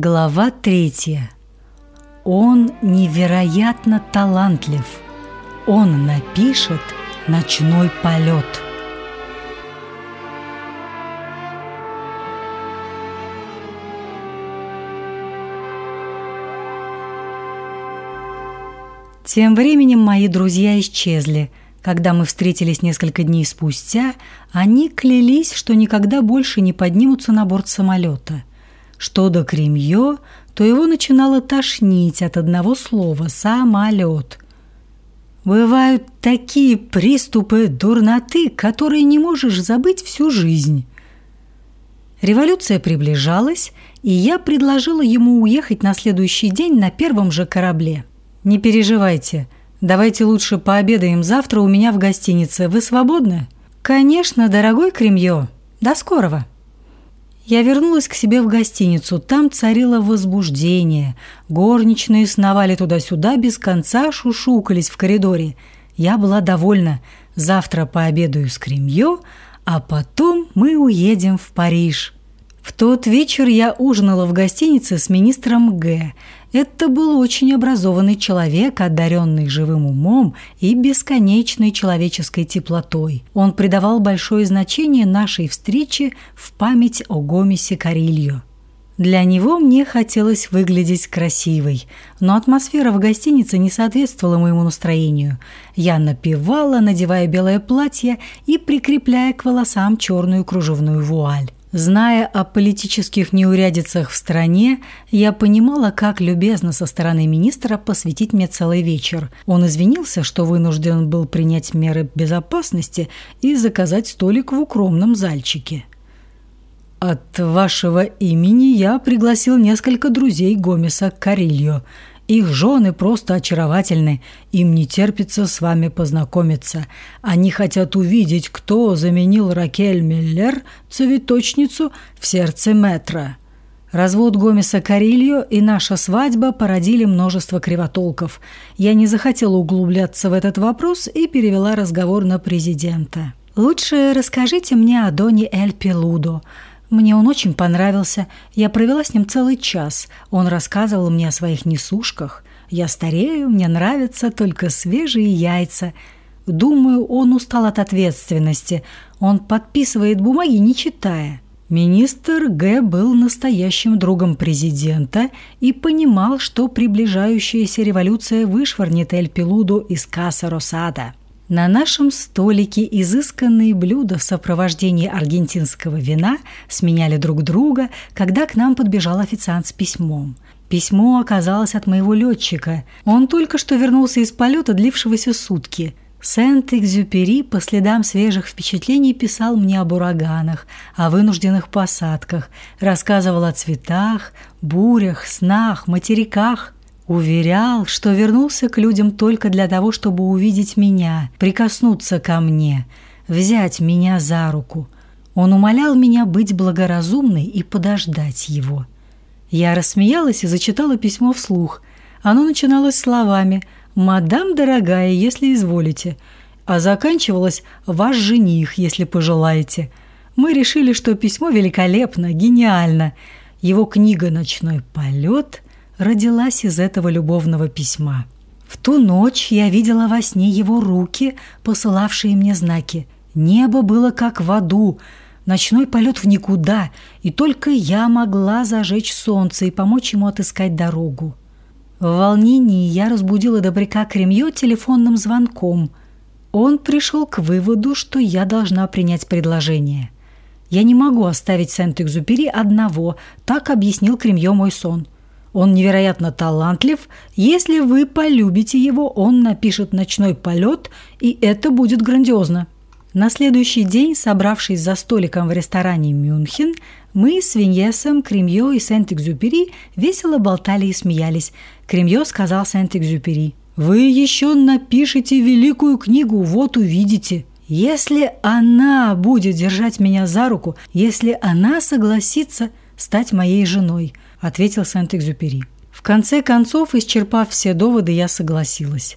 Глава третья. Он невероятно талантлив. Он напишет ночной полет. Тем временем мои друзья исчезли. Когда мы встретились несколько дней спустя, они клялись, что никогда больше не поднимутся на борт самолета. Что до Кремье, то его начинало тошнить от одного слова «самолет». Бывают такие приступы дурноты, которые не можешь забыть всю жизнь. Революция приближалась, и я предложила ему уехать на следующий день на первом же корабле. «Не переживайте, давайте лучше пообедаем завтра у меня в гостинице. Вы свободны?» «Конечно, дорогой Кремье. До скорого!» Я вернулась к себе в гостиницу. Там царило возбуждение. Горничные сновали туда-сюда, без конца шушукались в коридоре. Я была довольна. Завтра пообедаю с Кремье, а потом мы уедем в Париж. В тот вечер я ужинала в гостинице с министром Г. Это был очень образованный человек, одаренный живым умом и бесконечной человеческой теплотой. Он придавал большое значение нашей встрече в память о Гомесе Карильо. Для него мне хотелось выглядеть красивой, но атмосфера в гостинице не соответствовала моему настроению. Я напевала, надевая белое платье и прикрепляя к волосам черную кружевную вуаль. Зная о политических неурядицах в стране, я понимала, как любезно со стороны министра посвятить мне целый вечер. Он извинился, что вынужден был принять меры безопасности и заказать столик в укромном зальчике. «От вашего имени я пригласил несколько друзей Гомеса Карильо их жены просто очаровательны, им не терпится с вами познакомиться. Они хотят увидеть, кто заменил Ракель Миллер, цветочницу, в сердце метра. Развод Гомеса Карильо и наша свадьба породили множество кривотолков. Я не захотела углубляться в этот вопрос и перевела разговор на президента. «Лучше расскажите мне о Доне Эль Пелудо. Мне он очень понравился. Я провела с ним целый час. Он рассказывал мне о своих несушках. Я старею, мне нравятся только свежие яйца. Думаю, он устал от ответственности. Он подписывает бумаги, не читая. Министр Г. был настоящим другом президента и понимал, что приближающаяся революция вышвырнет Эль Пелуду из Каса Росада. На нашем столике изысканные блюда в сопровождении аргентинского вина сменяли друг друга, когда к нам подбежал официант с письмом. Письмо оказалось от моего летчика. Он только что вернулся из полета, длившегося сутки. Сент-Экзюпери по следам свежих впечатлений писал мне об ураганах, о вынужденных посадках, рассказывал о цветах, бурях, снах, материках – Уверял, что вернулся к людям только для того, чтобы увидеть меня, прикоснуться ко мне, взять меня за руку. Он умолял меня быть благоразумной и подождать его. Я рассмеялась и зачитала письмо вслух. Оно начиналось словами «Мадам дорогая, если изволите», а заканчивалось «Ваш жених, если пожелаете». Мы решили, что письмо великолепно, гениально. Его книга «Ночной полет» родилась из этого любовного письма. В ту ночь я видела во сне его руки, посылавшие мне знаки. Небо было как в аду, ночной полет в никуда, и только я могла зажечь солнце и помочь ему отыскать дорогу. В волнении я разбудила добряка Кремье телефонным звонком. Он пришел к выводу, что я должна принять предложение. Я не могу оставить Сент-Экзупери одного, так объяснил Кремье мой сон – он невероятно талантлив. Если вы полюбите его, он напишет «Ночной полет», и это будет грандиозно. На следующий день, собравшись за столиком в ресторане «Мюнхен», мы с Виньесом, Кремье и Сент-Экзюпери весело болтали и смеялись. Кремье сказал Сент-Экзюпери, «Вы еще напишите великую книгу, вот увидите». Если она будет держать меня за руку, если она согласится стать моей женой –– ответил Сент-Экзюпери. В конце концов, исчерпав все доводы, я согласилась.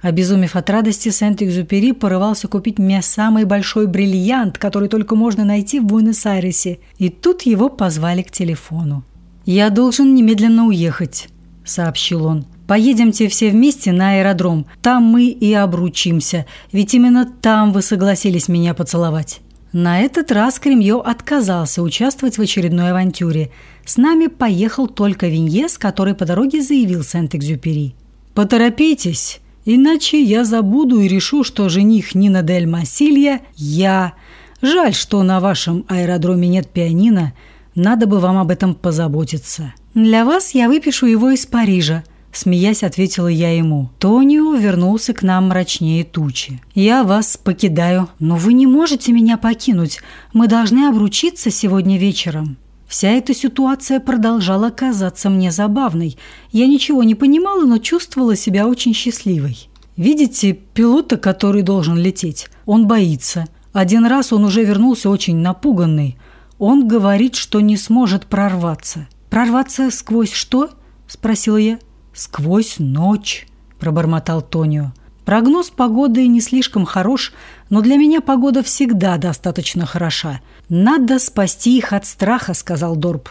Обезумев от радости, Сент-Экзюпери порывался купить мне самый большой бриллиант, который только можно найти в Буэнос-Айресе, и тут его позвали к телефону. «Я должен немедленно уехать», – сообщил он. «Поедемте все вместе на аэродром. Там мы и обручимся, ведь именно там вы согласились меня поцеловать». На этот раз Кремье отказался участвовать в очередной авантюре. С нами поехал только Виньес, который по дороге заявил Сент-Экзюпери. «Поторопитесь, иначе я забуду и решу, что жених Нина Дель Масилья – я. Жаль, что на вашем аэродроме нет пианино, надо бы вам об этом позаботиться. Для вас я выпишу его из Парижа», – смеясь ответила я ему. Тонио вернулся к нам мрачнее тучи. «Я вас покидаю, но вы не можете меня покинуть. Мы должны обручиться сегодня вечером». Вся эта ситуация продолжала казаться мне забавной. Я ничего не понимала, но чувствовала себя очень счастливой. Видите, пилота, который должен лететь, он боится. Один раз он уже вернулся очень напуганный. Он говорит, что не сможет прорваться. «Прорваться сквозь что?» – спросила я. «Сквозь ночь», – пробормотал Тонио. Прогноз погоды не слишком хорош, но для меня погода всегда достаточно хороша. «Надо спасти их от страха», – сказал Дорб.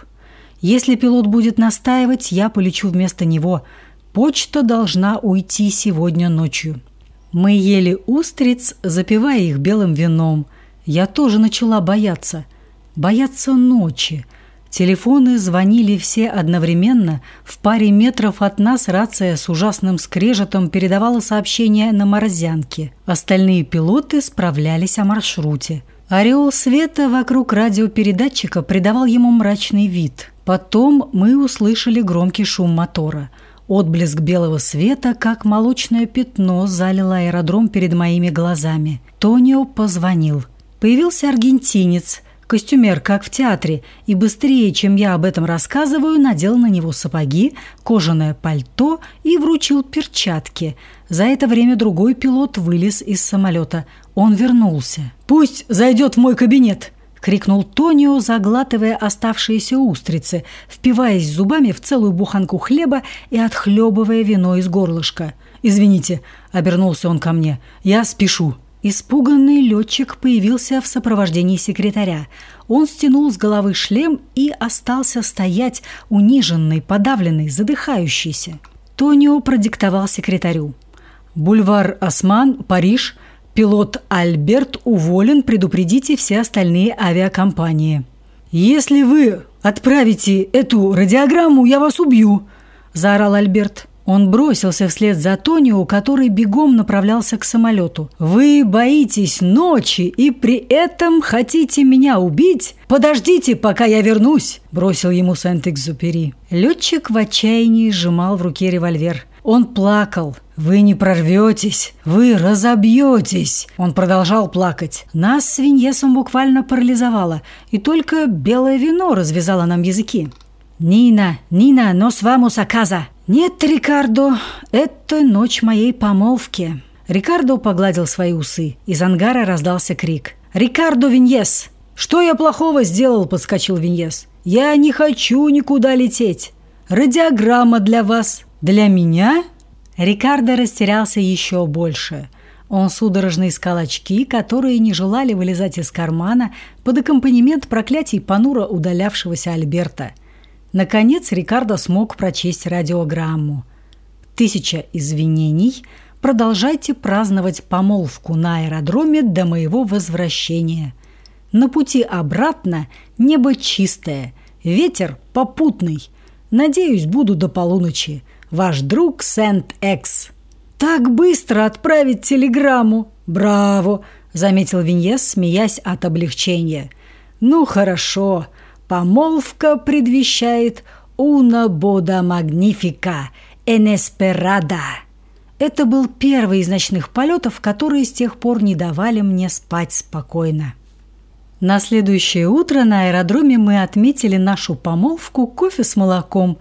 «Если пилот будет настаивать, я полечу вместо него. Почта должна уйти сегодня ночью». Мы ели устриц, запивая их белым вином. Я тоже начала бояться. Бояться ночи – Телефоны звонили все одновременно. В паре метров от нас рация с ужасным скрежетом передавала сообщение на морозянке. Остальные пилоты справлялись о маршруте. Ореол света вокруг радиопередатчика придавал ему мрачный вид. Потом мы услышали громкий шум мотора. Отблеск белого света, как молочное пятно, залило аэродром перед моими глазами. Тонио позвонил. Появился аргентинец – Костюмер, как в театре, и быстрее, чем я об этом рассказываю, надел на него сапоги, кожаное пальто и вручил перчатки. За это время другой пилот вылез из самолета. Он вернулся. «Пусть зайдет в мой кабинет!» – крикнул Тонио, заглатывая оставшиеся устрицы, впиваясь зубами в целую буханку хлеба и отхлебывая вино из горлышка. «Извините», – обернулся он ко мне, – «я спешу». Испуганный летчик появился в сопровождении секретаря. Он стянул с головы шлем и остался стоять, униженный, подавленный, задыхающийся. Тонио продиктовал секретарю. «Бульвар Осман, Париж. Пилот Альберт уволен, предупредите все остальные авиакомпании». «Если вы отправите эту радиограмму, я вас убью», – заорал Альберт. Он бросился вслед за Тонио, который бегом направлялся к самолету. «Вы боитесь ночи и при этом хотите меня убить? Подождите, пока я вернусь!» – бросил ему Сент-Экзупери. Летчик в отчаянии сжимал в руке револьвер. Он плакал. «Вы не прорветесь! Вы разобьетесь!» Он продолжал плакать. Нас с Виньесом буквально парализовало, и только белое вино развязало нам языки. «Нина, Нина, нос вамус аказа!» «Нет, Рикардо, это ночь моей помолвки». Рикардо погладил свои усы. Из ангара раздался крик. «Рикардо Виньес!» «Что я плохого сделал?» – подскочил Виньес. «Я не хочу никуда лететь. Радиограмма для вас. Для меня?» Рикардо растерялся еще больше. Он судорожно искал очки, которые не желали вылезать из кармана под аккомпанемент проклятий понуро удалявшегося Альберта – Наконец Рикардо смог прочесть радиограмму. «Тысяча извинений. Продолжайте праздновать помолвку на аэродроме до моего возвращения. На пути обратно небо чистое, ветер попутный. Надеюсь, буду до полуночи. Ваш друг Сент-Экс». «Так быстро отправить телеграмму! Браво!» – заметил Виньес, смеясь от облегчения. «Ну, хорошо. Помолвка предвещает «Una boda magnifica, inesperada». Это был первый из ночных полетов, которые с тех пор не давали мне спать спокойно. На следующее утро на аэродроме мы отметили нашу помолвку кофе с молоком.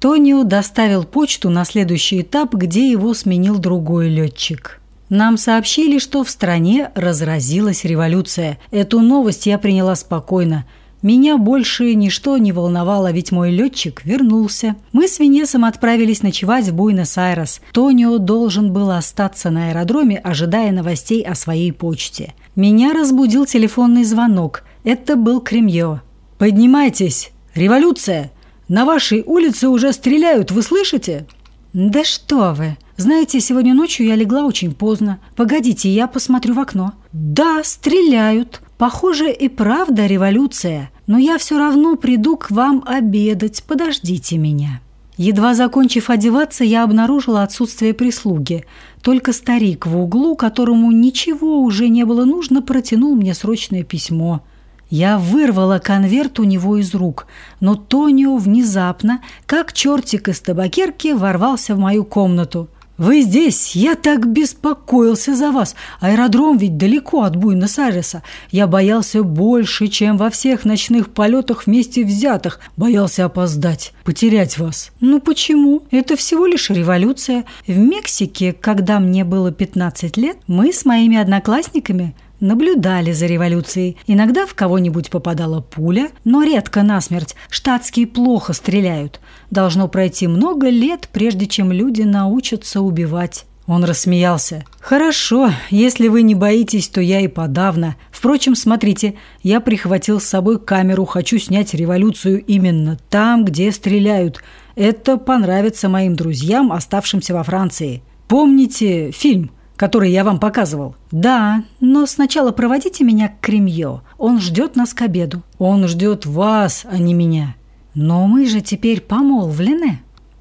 Тонио доставил почту на следующий этап, где его сменил другой летчик. Нам сообщили, что в стране разразилась революция. Эту новость я приняла спокойно – меня больше ничто не волновало, ведь мой летчик вернулся. Мы с Венесом отправились ночевать в Буэнос-Айрес. Тонио должен был остаться на аэродроме, ожидая новостей о своей почте. Меня разбудил телефонный звонок. Это был Кремье. «Поднимайтесь! Революция!» – На вашей улице уже стреляют, вы слышите?» «Да что вы! Знаете, сегодня ночью я легла очень поздно. Погодите, я посмотрю в окно». «Да, стреляют. Похоже, и правда революция. Но я все равно приду к вам обедать. Подождите меня». Едва закончив одеваться, я обнаружила отсутствие прислуги. Только старик в углу, которому ничего уже не было нужно, протянул мне срочное письмо. Я вырвала конверт у него из рук, но Тонио внезапно, как чертик из табакерки, ворвался в мою комнату. «Вы здесь? Я так беспокоился за вас. Аэродром ведь далеко от Буэнос-Айреса. Я боялся больше, чем во всех ночных полетах вместе взятых. Боялся опоздать, потерять вас». «Ну почему? Это всего лишь революция. В Мексике, когда мне было 15 лет, мы с моими одноклассниками – Наблюдали за революцией. Иногда в кого-нибудь попадала пуля, но редко насмерть. Штатские плохо стреляют. Должно пройти много лет, прежде чем люди научатся убивать. Он рассмеялся. «Хорошо, если вы не боитесь, то я и подавно. Впрочем, смотрите, я прихватил с собой камеру, хочу снять революцию именно там, где стреляют. Это понравится моим друзьям, оставшимся во Франции. Помните фильм который я вам показывал?» «Да, но сначала проводите меня к Кремье. Он ждет нас к обеду». «Он ждет вас, а не меня». «Но мы же теперь помолвлены».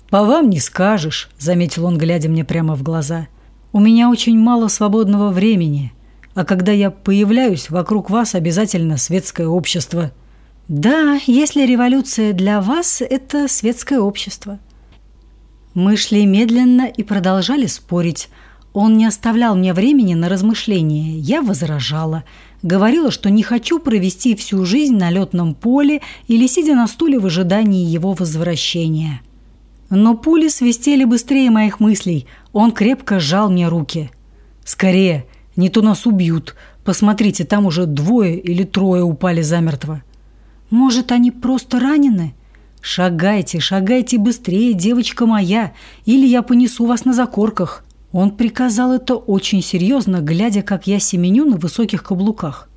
«По вам не скажешь», — заметил он, глядя мне прямо в глаза. «У меня очень мало свободного времени, а когда я появляюсь, вокруг вас обязательно светское общество». «Да, если революция для вас – это светское общество». Мы шли медленно и продолжали спорить – он не оставлял мне времени на размышления. Я возражала. Говорила, что не хочу провести всю жизнь на летном поле или сидя на стуле в ожидании его возвращения. Но пули свистели быстрее моих мыслей. Он крепко сжал мне руки. «Скорее, не то нас убьют. Посмотрите, там уже двое или трое упали замертво». «Может, они просто ранены?» «Шагайте, шагайте быстрее, девочка моя, или я понесу вас на закорках». Он приказал это очень серьезно, глядя, как я семеню на высоких каблуках.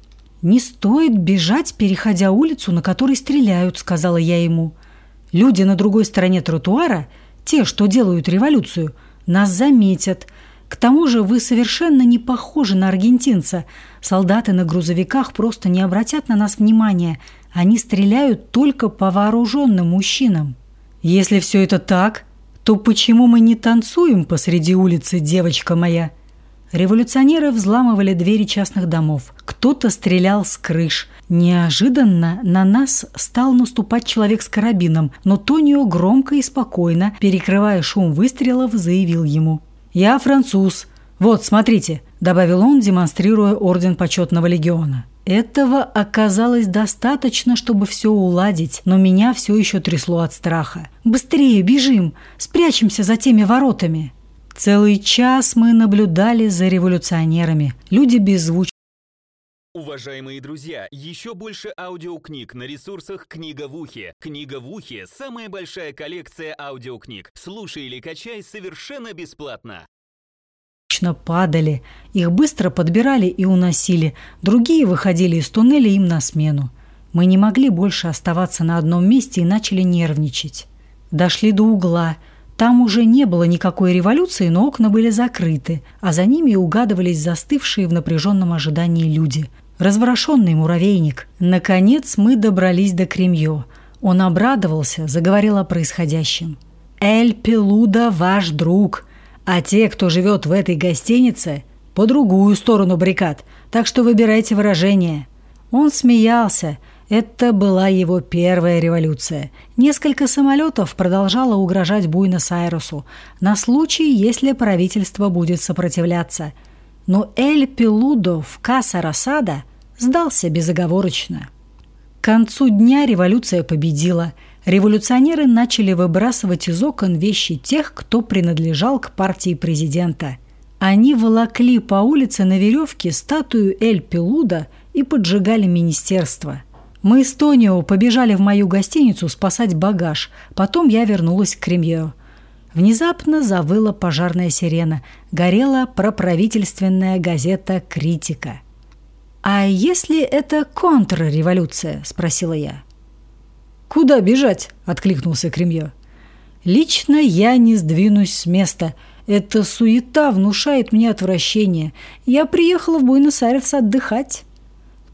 «Не стоит бежать, переходя улицу, на которой стреляют», — сказала я ему. «Люди на другой стороне тротуара, те, что делают революцию, нас заметят. К тому же вы совершенно не похожи на аргентинца. Солдаты на грузовиках просто не обратят на нас внимания. Они стреляют только по вооруженным мужчинам». «Если все это так», то почему мы не танцуем посреди улицы, девочка моя?» Революционеры взламывали двери частных домов. Кто-то стрелял с крыш. Неожиданно на нас стал наступать человек с карабином, но Тонио громко и спокойно, перекрывая шум выстрелов, заявил ему. «Я француз. Вот, смотрите», – добавил он, демонстрируя орден почетного легиона. Этого оказалось достаточно, чтобы все уладить, но меня все еще трясло от страха. «Быстрее, бежим! Спрячемся за теми воротами!» Целый час мы наблюдали за революционерами. Люди беззвучно Уважаемые друзья, еще больше аудиокниг на ресурсах «Книга в ухе». «Книга в ухе» — самая большая коллекция аудиокниг. Слушай или качай совершенно бесплатно точно падали. Их быстро подбирали и уносили. Другие выходили из туннеля им на смену. Мы не могли больше оставаться на одном месте и начали нервничать. Дошли до угла. Там уже не было никакой революции, но окна были закрыты, а за ними угадывались застывшие в напряженном ожидании люди. Разворошенный муравейник. Наконец мы добрались до Кремье. Он обрадовался, заговорил о происходящем. «Эль Пелуда ваш друг», а те, кто живет в этой гостинице, по другую сторону баррикад, так что выбирайте выражение». Он смеялся. Это была его первая революция. Несколько самолетов продолжало угрожать Буэнос-Айресу на случай, если правительство будет сопротивляться. Но Эль Пелудо в Каса-Росада сдался безоговорочно. К концу дня революция победила – революционеры начали выбрасывать из окон вещи тех, кто принадлежал к партии президента. Они волокли по улице на веревке статую Эль Пелуда и поджигали министерство. Мы с Тонио побежали в мою гостиницу спасать багаж, потом я вернулась к Кремье. Внезапно завыла пожарная сирена, горела проправительственная газета «Критика». «А если это контрреволюция?» – спросила я. «Куда бежать?» – откликнулся Кремье. «Лично я не сдвинусь с места. Эта суета внушает мне отвращение. Я приехала в Буэнос-Айрес отдыхать».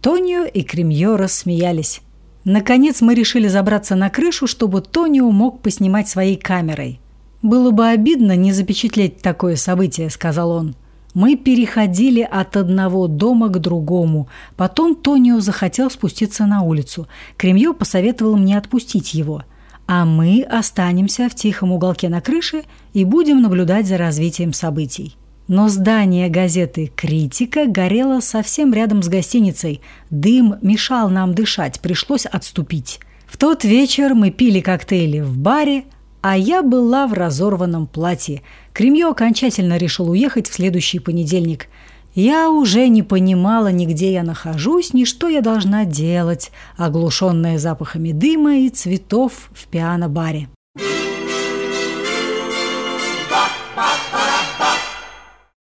Тонио и Кремье рассмеялись. Наконец мы решили забраться на крышу, чтобы Тонио мог поснимать своей камерой. «Было бы обидно не запечатлеть такое событие», – сказал он. Мы переходили от одного дома к другому. Потом Тонио захотел спуститься на улицу. Кремье посоветовал мне отпустить его. А мы останемся в тихом уголке на крыше и будем наблюдать за развитием событий. Но здание газеты «Критика» горело совсем рядом с гостиницей. Дым мешал нам дышать, пришлось отступить. В тот вечер мы пили коктейли в баре, а я была в разорванном платье. Кремье окончательно решил уехать в следующий понедельник. Я уже не понимала ни где я нахожусь, ни что я должна делать, оглушенная запахами дыма и цветов в пиано-баре.